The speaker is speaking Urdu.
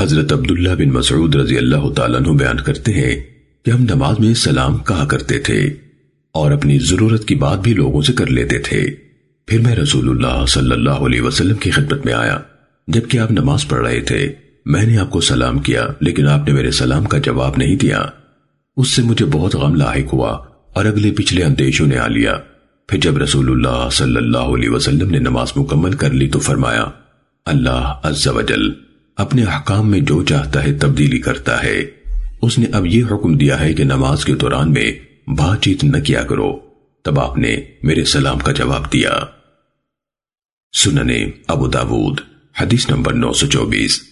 حضرت عبداللہ بن مسعود رضی اللہ تعالیٰ عنہ بیان کرتے ہیں کہ ہم نماز میں سلام کہا کرتے تھے اور اپنی ضرورت کی بات بھی لوگوں سے کر لیتے تھے۔ پھر میں رسول اللہ صلی اللہ علیہ وسلم کی خدمت میں آیا۔ جبکہ آپ نماز پڑھ رہے تھے، میں نے آپ کو سلام کیا، لیکن آپ نے میرے سلام کا جواب نہیں دیا۔ اس سے مجھے بہت غم لاحق ہوا اور اگلے پچھلے اندیشوں نے آ لیا۔ پھر جب رسول اللہ صلی اللہ علیہ وسلم نے نماز مکمل کر لی تو فرمایا، اللہ عز و جل اپنے حکام میں جو چاہتا ہے تبدیلی کرتا ہے۔ اس نے اب یہ حکم دیا ہے کہ نماز کے دوران میں بات چیت نہ کیا کرو۔ تب آپ نے میرے سلام کا جواب دیا۔ سننے ابو داود، حدیث نمبر نو سو چوبیس۔